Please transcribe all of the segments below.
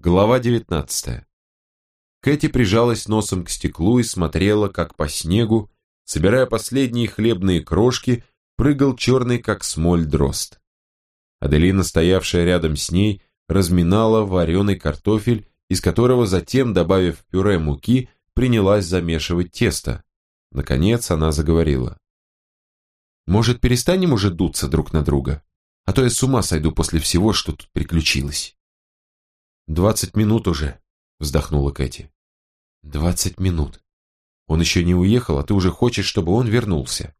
Глава 19. Кэти прижалась носом к стеклу и смотрела, как по снегу, собирая последние хлебные крошки, прыгал черный, как смоль, дрозд. Аделина, стоявшая рядом с ней, разминала вареный картофель, из которого затем, добавив пюре муки, принялась замешивать тесто. Наконец она заговорила. «Может, перестанем уже дуться друг на друга? А то я с ума сойду после всего, что тут приключилось». «Двадцать минут уже», — вздохнула Кэти. «Двадцать минут. Он еще не уехал, а ты уже хочешь, чтобы он вернулся.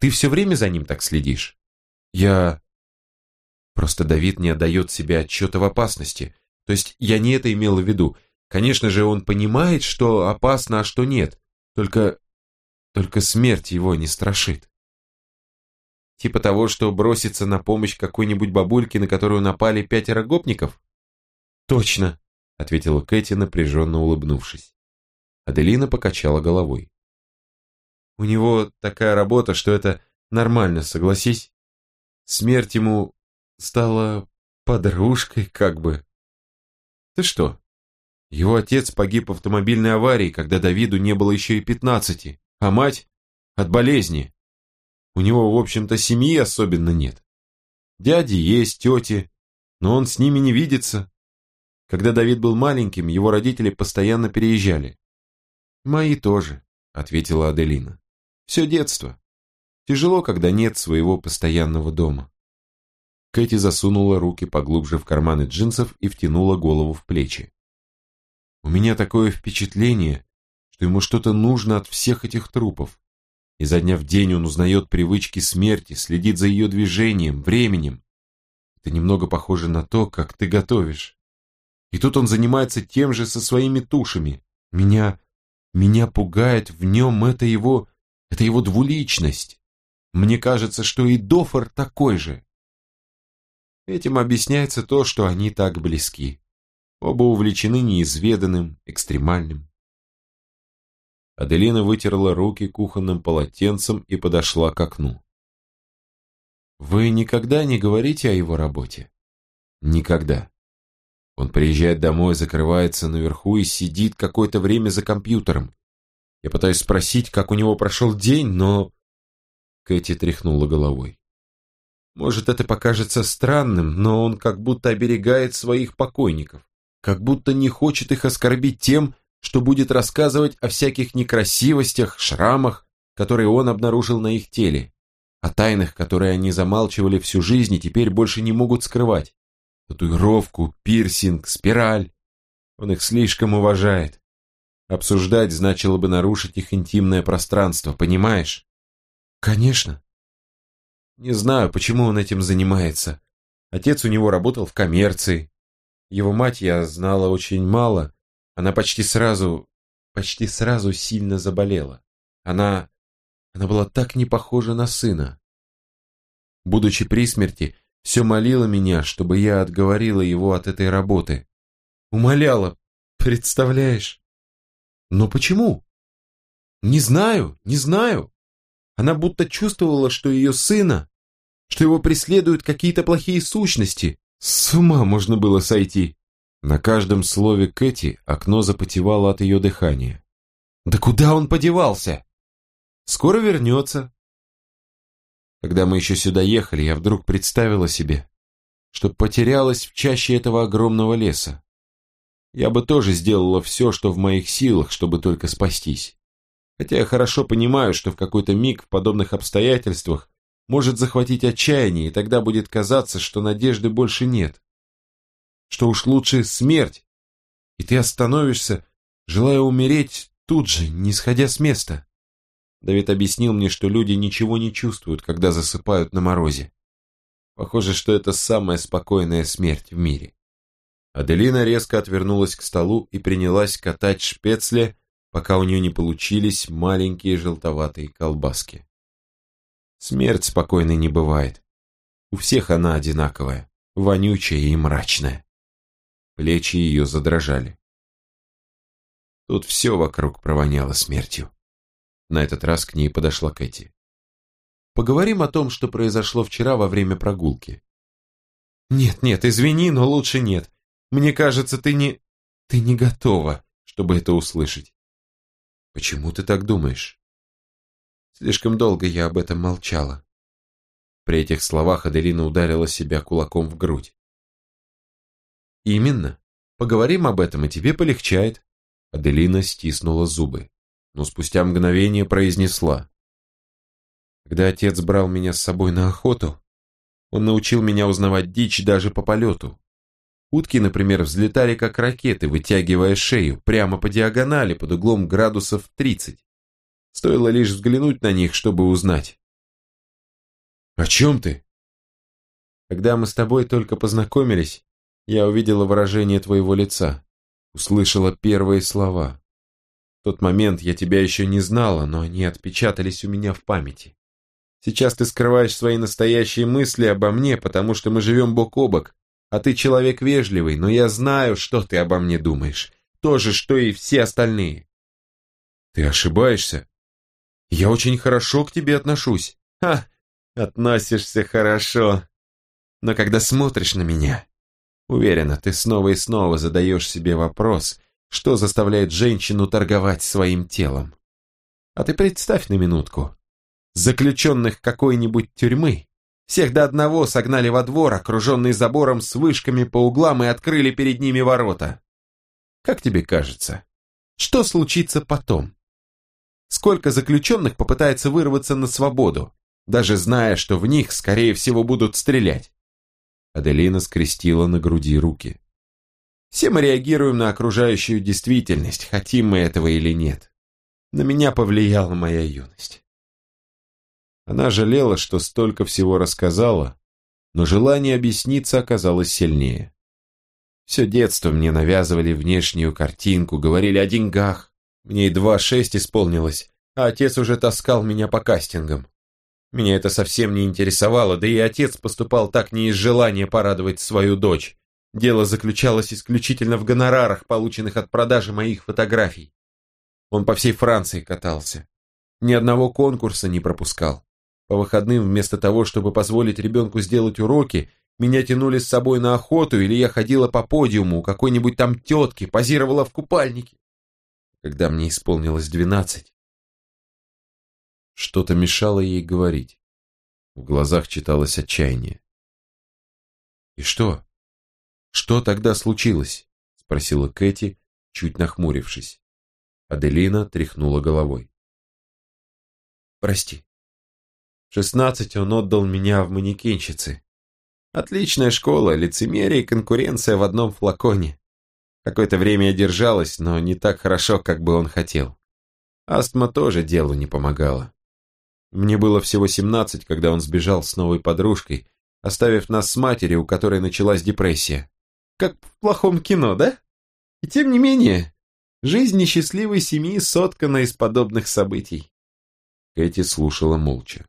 Ты все время за ним так следишь?» «Я...» «Просто Давид не отдает себе отчета в опасности. То есть я не это имела в виду. Конечно же, он понимает, что опасно, а что нет. Только... Только смерть его не страшит». «Типа того, что броситься на помощь какой-нибудь бабульке, на которую напали пятеро гопников?» «Точно», — ответила Кэти, напряженно улыбнувшись. Аделина покачала головой. «У него такая работа, что это нормально, согласись. Смерть ему стала подружкой, как бы». «Ты что? Его отец погиб в автомобильной аварии, когда Давиду не было еще и пятнадцати, а мать — от болезни. У него, в общем-то, семьи особенно нет. Дяди есть, тети, но он с ними не видится, когда Давид был маленьким, его родители постоянно переезжали. «Мои тоже», — ответила Аделина. «Все детство. Тяжело, когда нет своего постоянного дома». Кэти засунула руки поглубже в карманы джинсов и втянула голову в плечи. «У меня такое впечатление, что ему что-то нужно от всех этих трупов. Изо дня в день он узнает привычки смерти, следит за ее движением, временем. Это немного похоже на то, как ты готовишь. И тут он занимается тем же со своими тушами. Меня, меня пугает в нем это его, это его двуличность. Мне кажется, что и Дофор такой же. Этим объясняется то, что они так близки. Оба увлечены неизведанным, экстремальным. Аделина вытерла руки кухонным полотенцем и подошла к окну. «Вы никогда не говорите о его работе?» «Никогда. Он приезжает домой, закрывается наверху и сидит какое-то время за компьютером. Я пытаюсь спросить, как у него прошел день, но... Кэти тряхнула головой. Может, это покажется странным, но он как будто оберегает своих покойников, как будто не хочет их оскорбить тем, что будет рассказывать о всяких некрасивостях, шрамах, которые он обнаружил на их теле, о тайнах, которые они замалчивали всю жизнь и теперь больше не могут скрывать татуировку, пирсинг, спираль. Он их слишком уважает. Обсуждать значило бы нарушить их интимное пространство, понимаешь? Конечно. Не знаю, почему он этим занимается. Отец у него работал в коммерции. Его мать я знала очень мало. Она почти сразу, почти сразу сильно заболела. Она, она была так не похожа на сына. Будучи при смерти, все молила меня, чтобы я отговорила его от этой работы. Умоляла, представляешь? Но почему? Не знаю, не знаю. Она будто чувствовала, что ее сына, что его преследуют какие-то плохие сущности. С ума можно было сойти. На каждом слове Кэти окно запотевало от ее дыхания. Да куда он подевался? Скоро вернется, когда мы еще сюда ехали, я вдруг представила себе, что потерялась в чаще этого огромного леса. Я бы тоже сделала все, что в моих силах, чтобы только спастись. Хотя я хорошо понимаю, что в какой-то миг в подобных обстоятельствах может захватить отчаяние, и тогда будет казаться, что надежды больше нет. Что уж лучше смерть, и ты остановишься, желая умереть тут же, не сходя с места. Давид объяснил мне, что люди ничего не чувствуют, когда засыпают на морозе. Похоже, что это самая спокойная смерть в мире. Аделина резко отвернулась к столу и принялась катать шпецле, пока у нее не получились маленькие желтоватые колбаски. Смерть спокойной не бывает. У всех она одинаковая, вонючая и мрачная. Плечи ее задрожали. Тут все вокруг провоняло смертью. На этот раз к ней подошла Кэти. «Поговорим о том, что произошло вчера во время прогулки». «Нет, нет, извини, но лучше нет. Мне кажется, ты не...» Ты не готова, чтобы это услышать. Почему ты так думаешь? Слишком долго я об этом молчала. При этих словах Аделина ударила себя кулаком в грудь. Именно. Поговорим об этом, и тебе полегчает. Аделина стиснула зубы, но спустя мгновение произнесла. Когда отец брал меня с собой на охоту, он научил меня узнавать дичь даже по полету. Утки, например, взлетали как ракеты, вытягивая шею, прямо по диагонали, под углом градусов 30. Стоило лишь взглянуть на них, чтобы узнать. «О чем ты?» «Когда мы с тобой только познакомились, я увидела выражение твоего лица, услышала первые слова. Тот момент я тебя еще не знала, но они отпечатались у меня в памяти. Сейчас ты скрываешь свои настоящие мысли обо мне, потому что мы живем бок о бок, а ты человек вежливый, но я знаю, что ты обо мне думаешь. То же, что и все остальные. Ты ошибаешься. Я очень хорошо к тебе отношусь. Ха, относишься хорошо. Но когда смотришь на меня, уверена, ты снова и снова задаешь себе вопрос, что заставляет женщину торговать своим телом. А ты представь на минутку, заключенных какой-нибудь тюрьмы, всех до одного согнали во двор, окруженный забором с вышками по углам и открыли перед ними ворота. Как тебе кажется, что случится потом? Сколько заключенных попытается вырваться на свободу, даже зная, что в них, скорее всего, будут стрелять? Аделина скрестила на груди руки. Все мы реагируем на окружающую действительность, хотим мы этого или нет. На меня повлияла моя юность. Она жалела, что столько всего рассказала, но желание объясниться оказалось сильнее. Все детство мне навязывали внешнюю картинку, говорили о деньгах. Мне едва шесть исполнилось, а отец уже таскал меня по кастингам. Меня это совсем не интересовало, да и отец поступал так не из желания порадовать свою дочь. Дело заключалось исключительно в гонорарах, полученных от продажи моих фотографий. Он по всей Франции катался. Ни одного конкурса не пропускал. По выходным, вместо того, чтобы позволить ребенку сделать уроки, меня тянули с собой на охоту, или я ходила по подиуму у какой-нибудь там тетки, позировала в купальнике. Когда мне исполнилось двенадцать, что-то мешало ей говорить. В глазах читалось отчаяние. «И что? Что тогда случилось?» — спросила Кэти, чуть нахмурившись. Аделина тряхнула головой. «Прости, шестнадцать он отдал меня в манекенщицы. Отличная школа, лицемерие и конкуренция в одном флаконе. Какое-то время я держалась, но не так хорошо, как бы он хотел. Астма тоже делу не помогала. Мне было всего семнадцать, когда он сбежал с новой подружкой, оставив нас с матерью, у которой началась депрессия. Как в плохом кино, да? И тем не менее, жизнь несчастливой семьи соткана из подобных событий. Кэти слушала молча.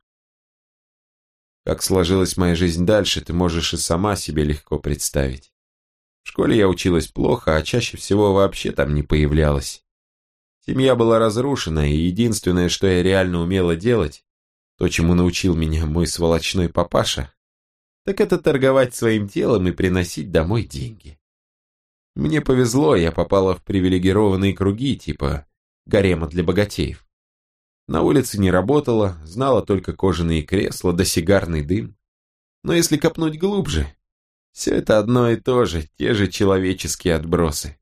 Как сложилась моя жизнь дальше, ты можешь и сама себе легко представить. В школе я училась плохо, а чаще всего вообще там не появлялась. Семья была разрушена, и единственное, что я реально умела делать, то, чему научил меня мой сволочной папаша, так это торговать своим телом и приносить домой деньги. Мне повезло, я попала в привилегированные круги, типа гарема для богатеев. На улице не работала, знала только кожаные кресла да сигарный дым. Но если копнуть глубже, все это одно и то же, те же человеческие отбросы.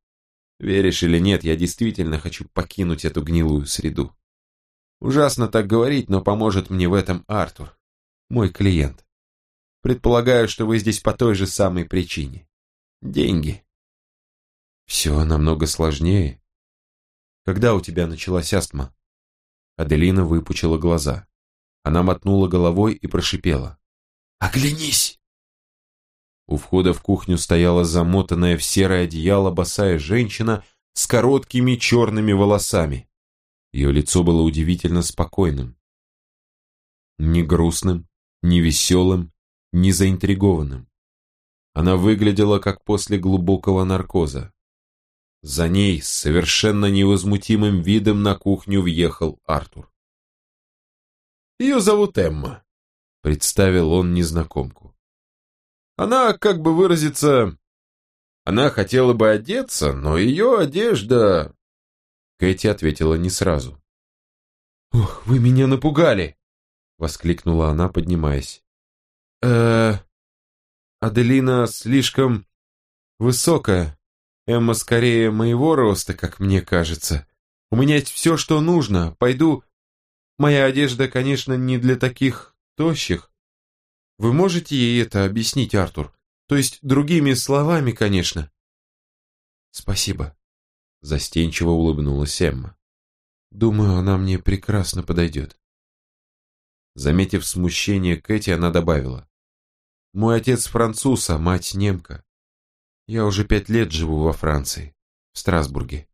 Веришь или нет, я действительно хочу покинуть эту гнилую среду. Ужасно так говорить, но поможет мне в этом Артур, мой клиент. Предполагаю, что вы здесь по той же самой причине. Деньги. Все намного сложнее. Когда у тебя началась астма? Аделина выпучила глаза. Она мотнула головой и прошипела. «Оглянись!» У входа в кухню стояла замотанная в серое одеяло босая женщина с короткими черными волосами. Ее лицо было удивительно спокойным. Ни грустным, ни веселым, ни заинтригованным. Она выглядела как после глубокого наркоза. За ней с совершенно невозмутимым видом на кухню въехал Артур. «Ее зовут Эмма», — представил он незнакомку. «Она, как бы выразиться, Она хотела бы одеться, но ее одежда...» Кэти ответила не сразу. «Ох, вы меня напугали!» — воскликнула она, поднимаясь. Э Аделина слишком высокая. Эмма скорее моего роста, как мне кажется. У меня есть все, что нужно. Пойду... Моя одежда, конечно, не для таких тощих. Вы можете ей это объяснить, Артур? То есть другими словами, конечно. Спасибо. Застенчиво улыбнулась Эмма. Думаю, она мне прекрасно подойдет. Заметив смущение Кэти, она добавила. Мой отец француз, а мать немка. Я уже пять лет живу во Франции, в Страсбурге.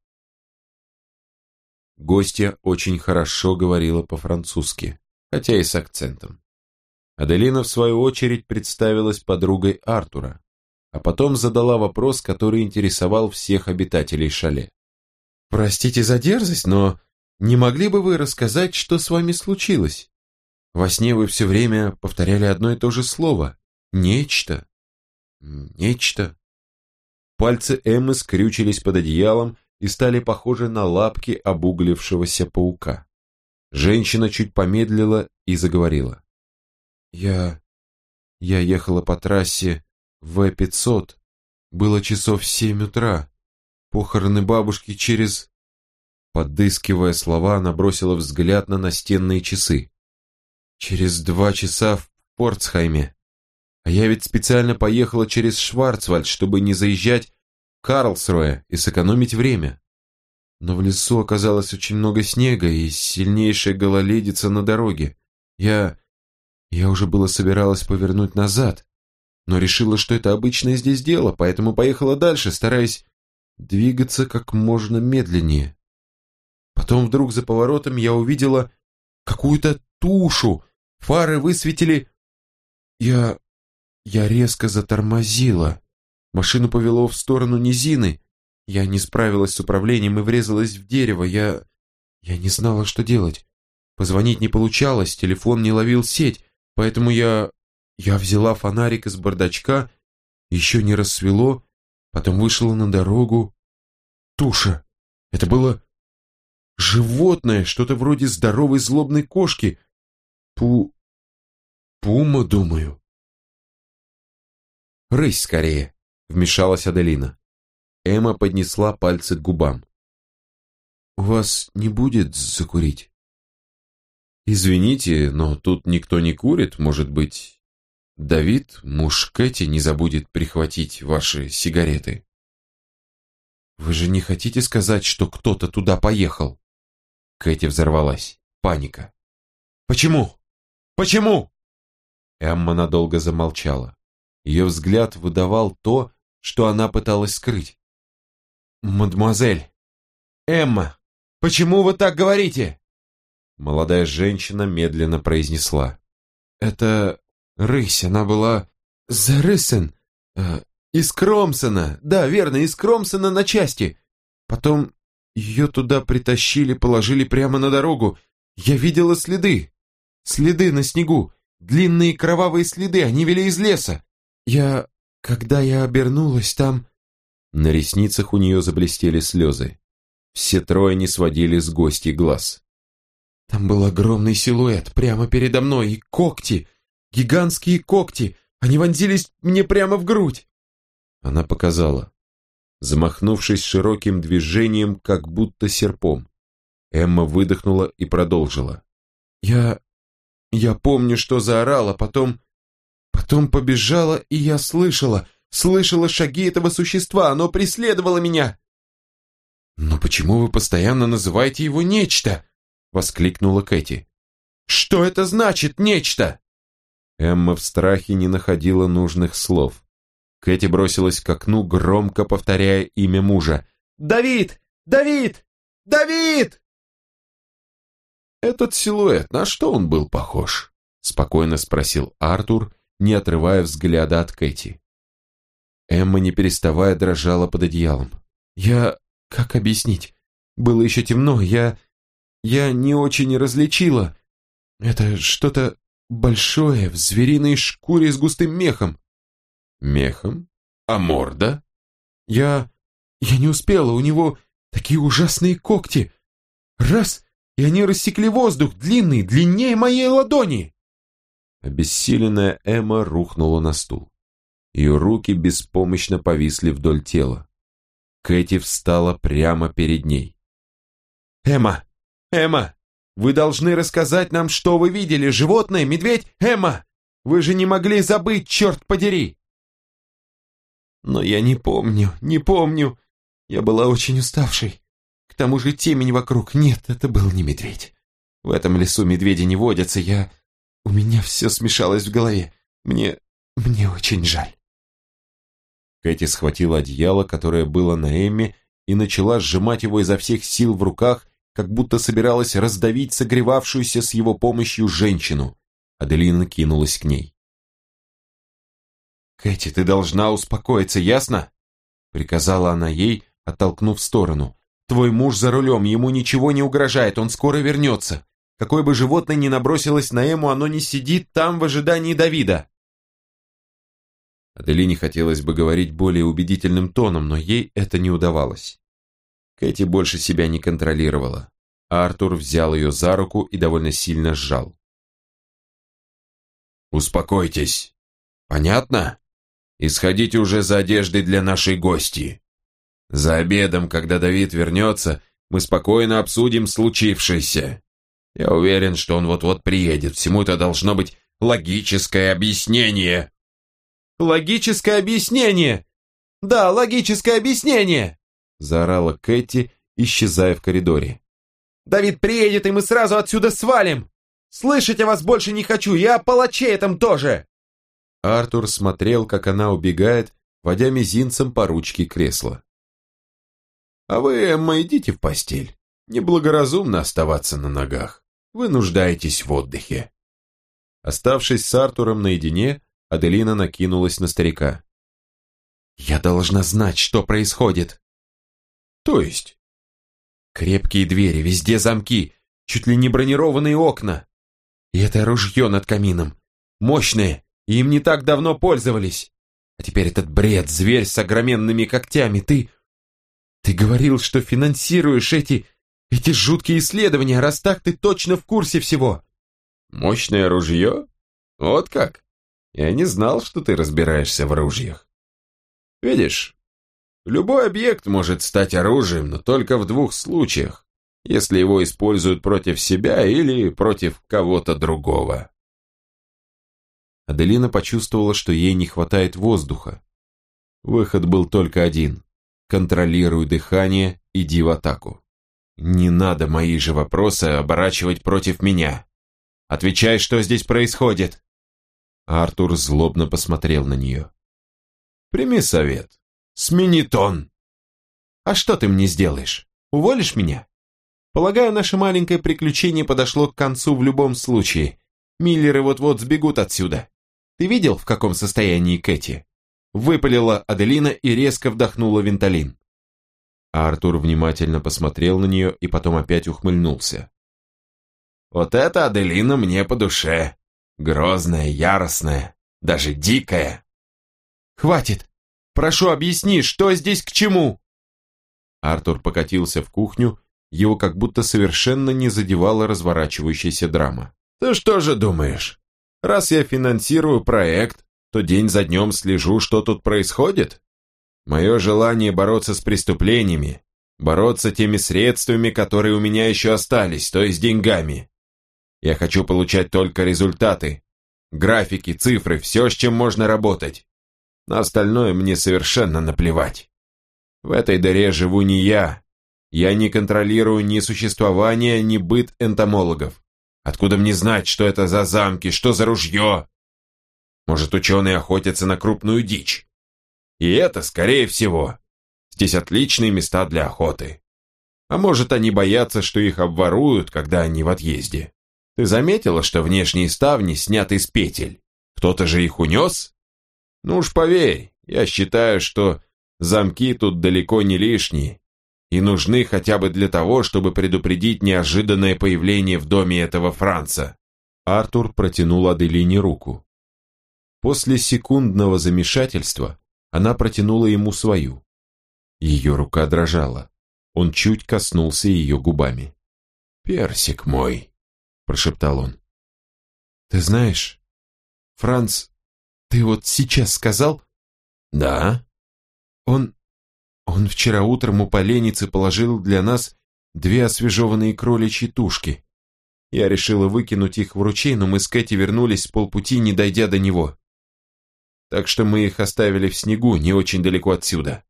Гостья очень хорошо говорила по-французски, хотя и с акцентом. Аделина, в свою очередь, представилась подругой Артура, а потом задала вопрос, который интересовал всех обитателей шале. «Простите за дерзость, но не могли бы вы рассказать, что с вами случилось? Во сне вы все время повторяли одно и то же слово. Нечто. Нечто». Пальцы Эммы скрючились под одеялом и стали похожи на лапки обуглившегося паука. Женщина чуть помедлила и заговорила. Я... я ехала по трассе В-500. Было часов семь утра. Похороны бабушки через... Подыскивая слова, она бросила взгляд на настенные часы. Через два часа в Портсхайме. А я ведь специально поехала через Шварцвальд, чтобы не заезжать в Карлсруэ и сэкономить время. Но в лесу оказалось очень много снега и сильнейшая гололедица на дороге. Я... Я уже было собиралась повернуть назад, но решила, что это обычное здесь дело, поэтому поехала дальше, стараясь двигаться как можно медленнее. Потом вдруг за поворотом я увидела какую-то тушу, фары высветили... Я... я резко затормозила. Машину повело в сторону низины. Я не справилась с управлением и врезалась в дерево. Я... я не знала, что делать. Позвонить не получалось, телефон не ловил сеть. Поэтому я... я взяла фонарик из бардачка, еще не рассвело, потом вышла на дорогу. Туша. Это было животное, что-то вроде здоровой злобной кошки. Пу... Пума, думаю. «Рысь скорее», — вмешалась Аделина. Эмма поднесла пальцы к губам. «У вас не будет закурить?» «Извините, но тут никто не курит, может быть...» «Давид, муж Кэти, не забудет прихватить ваши сигареты». «Вы же не хотите сказать, что кто-то туда поехал?» Кэти взорвалась. Паника. «Почему? Почему?» Эмма надолго замолчала. Ее взгляд выдавал то, что она пыталась скрыть. «Мадемуазель! Эмма! Почему вы так говорите?» Молодая женщина медленно произнесла. «Это рысь, она была зарысан, э, из Кромсона, да, верно, из Кромсона на части. Потом ее туда притащили, положили прямо на дорогу. Я видела следы, следы на снегу, длинные кровавые следы, они вели из леса. Я, когда я обернулась там...» На ресницах у нее заблестели слезы. Все трое не сводили с гостей глаз. Там был огромный силуэт прямо передо мной, и когти, гигантские когти, они вонзились мне прямо в грудь. Она показала, замахнувшись широким движением, как будто серпом. Эмма выдохнула и продолжила. Я... я помню, что заорала, потом... потом побежала, и я слышала, слышала шаги этого существа, оно преследовало меня. Но почему вы постоянно называете его нечто? — воскликнула Кэти. «Что это значит, нечто?» Эмма в страхе не находила нужных слов. Кэти бросилась к окну, громко повторяя имя мужа. «Давид! Давид! Давид!» «Этот силуэт, на что он был похож?» — спокойно спросил Артур, не отрывая взгляда от Кэти. Эмма, не переставая, дрожала под одеялом. «Я... как объяснить? Было еще темно, я... Я не очень различила. Это что-то большое, в звериной шкуре с густым мехом. Мехом? А морда? Я... я не успела, у него такие ужасные когти. Раз, и они рассекли воздух, длинный, длиннее моей ладони. Обессиленная Эмма рухнула на стул. Ее руки беспомощно повисли вдоль тела. Кэти встала прямо перед ней. «Эмма! Эмма! Вы должны рассказать нам, что вы видели! Животное? Медведь? Эмма! Вы же не могли забыть, черт подери!» «Но я не помню, не помню. Я была очень уставшей. К тому же темень вокруг. Нет, это был не медведь. В этом лесу медведи не водятся. Я... У меня все смешалось в голове. Мне... мне очень жаль». Кэти схватила одеяло, которое было на Эмме, и начала сжимать его изо всех сил в руках, как будто собиралась раздавить согревавшуюся с его помощью женщину. Аделина кинулась к ней. «Кэти, ты должна успокоиться, ясно?» Приказала она ей, оттолкнув в сторону. «Твой муж за рулем, ему ничего не угрожает, он скоро вернется. Какое бы животное ни набросилось на Эму, оно не сидит там в ожидании Давида». Аделине хотелось бы говорить более убедительным тоном, но ей это не удавалось. Кэти больше себя не контролировала, а Артур взял ее за руку и довольно сильно сжал. «Успокойтесь. Понятно? И сходите уже за одеждой для нашей гости. За обедом, когда Давид вернется, мы спокойно обсудим случившееся. Я уверен, что он вот-вот приедет. Всему это должно быть логическое объяснение». «Логическое объяснение! Да, логическое объяснение!» заорала Кэти, исчезая в коридоре. «Давид приедет, и мы сразу отсюда свалим! Слышать я вас больше не хочу, я палачей этом тоже!» Артур смотрел, как она убегает, водя мизинцем по ручке кресла. «А вы, Эмма, идите в постель. Неблагоразумно оставаться на ногах. Вы нуждаетесь в отдыхе». Оставшись с Артуром наедине, Аделина накинулась на старика. «Я должна знать, что происходит!» «То есть?» «Крепкие двери, везде замки, чуть ли не бронированные окна. И это ружье над камином. Мощное, и им не так давно пользовались. А теперь этот бред, зверь с огроменными когтями. Ты... Ты говорил, что финансируешь эти... эти жуткие исследования, раз так ты точно в курсе всего. Мощное ружье? Вот как? Я не знал, что ты разбираешься в оружиях. Видишь, любой объект может стать оружием, но только в двух случаях, если его используют против себя или против кого-то другого. Аделина почувствовала, что ей не хватает воздуха. Выход был только один. Контролируй дыхание, иди в атаку. Не надо мои же вопросы оборачивать против меня. Отвечай, что здесь происходит. Артур злобно посмотрел на нее. «Прими совет. Смени тон». «А что ты мне сделаешь? Уволишь меня?» «Полагаю, наше маленькое приключение подошло к концу в любом случае. Миллеры вот-вот сбегут отсюда. Ты видел, в каком состоянии Кэти?» Выпалила Аделина и резко вдохнула венталин. Артур внимательно посмотрел на нее и потом опять ухмыльнулся. «Вот это Аделина мне по душе. Грозная, яростная, даже дикая. Хватит! Прошу, объясни, что здесь к чему? Артур покатился в кухню, его как будто совершенно не задевала разворачивающаяся драма. Ты что же думаешь? Раз я финансирую проект, то день за днем слежу, что тут происходит? Мое желание бороться с преступлениями, бороться теми средствами, которые у меня еще остались, то есть деньгами. Я хочу получать только результаты. Графики, цифры, все, с чем можно работать. На остальное мне совершенно наплевать. В этой дыре живу не я. Я не контролирую ни существование, ни быт энтомологов. Откуда мне знать, что это за замки, что за ружье? Может, ученые охотятся на крупную дичь? И это, скорее всего. Здесь отличные места для охоты. А может, они боятся, что их обворуют, когда они в отъезде. Ты заметила, что внешние ставни сняты с петель? Кто-то же их унес? Ну уж поверь, я считаю, что замки тут далеко не лишние и нужны хотя бы для того, чтобы предупредить неожиданное появление в доме этого Франца. Артур протянул Аделине руку. После секундного замешательства она протянула ему свою. Ее рука дрожала. Он чуть коснулся ее губами. «Персик мой», — прошептал он. «Ты знаешь, Франц, ты вот сейчас сказал?» «Да?» «Он... он вчера утром у поленницы положил для нас две освежеванные кроличьи тушки. Я решила выкинуть их в ручей, но мы с Кэти вернулись с полпути, не дойдя до него. Так что мы их оставили в снегу, не очень далеко отсюда.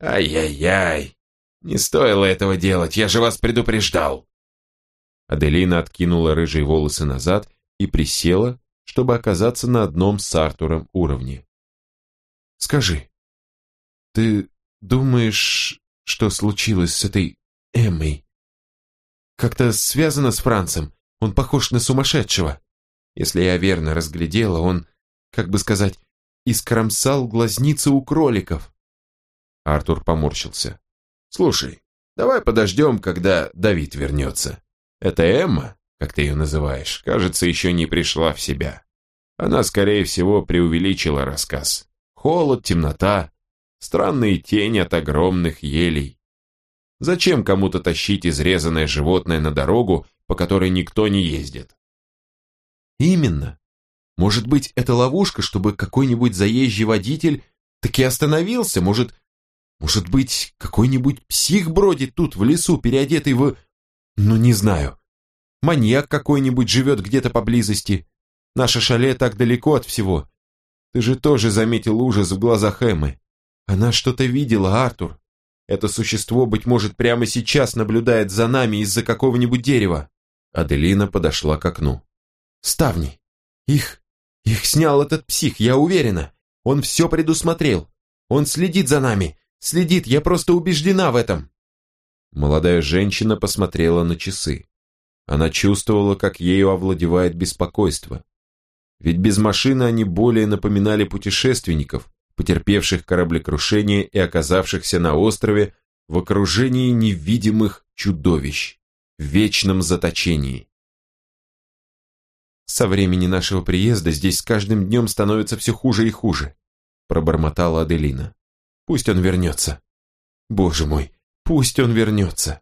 Ай-яй-яй, не стоило этого делать, я же вас предупреждал. Аделина откинула рыжие волосы назад и присела, чтобы оказаться на одном с Артуром уровне. «Скажи, ты думаешь, что случилось с этой Эммой?» Как-то связано с Францем. Он похож на сумасшедшего. Если я верно разглядела, он, как бы сказать, искромсал глазницы у кроликов. Артур поморщился. Слушай, давай подождем, когда Давид вернется. Это Эмма, как ты ее называешь, кажется, еще не пришла в себя. Она, скорее всего, преувеличила рассказ. Холод, темнота, странные тени от огромных елей. Зачем кому-то тащить изрезанное животное на дорогу, по которой никто не ездит? Именно. Может быть, это ловушка, чтобы какой-нибудь заезжий водитель таки остановился? Может, может быть, какой-нибудь псих бродит тут в лесу, переодетый в... Ну, не знаю. Маньяк какой-нибудь живет где-то поблизости. Наше шале так далеко от всего. Ты же тоже заметил ужас в глазах Эммы. Она что-то видела, Артур. Это существо, быть может, прямо сейчас наблюдает за нами из-за какого-нибудь дерева. Аделина подошла к окну. Ставни. Их... их снял этот псих, я уверена. Он все предусмотрел. Он следит за нами. Следит, я просто убеждена в этом. Молодая женщина посмотрела на часы. Она чувствовала, как ею овладевает беспокойство. Ведь без машины они более напоминали путешественников, потерпевших кораблекрушение и оказавшихся на острове в окружении невидимых чудовищ, в вечном заточении. «Со времени нашего приезда здесь с каждым днем становится все хуже и хуже», пробормотала Аделина. «Пусть он вернется. Боже мой, пусть он вернется».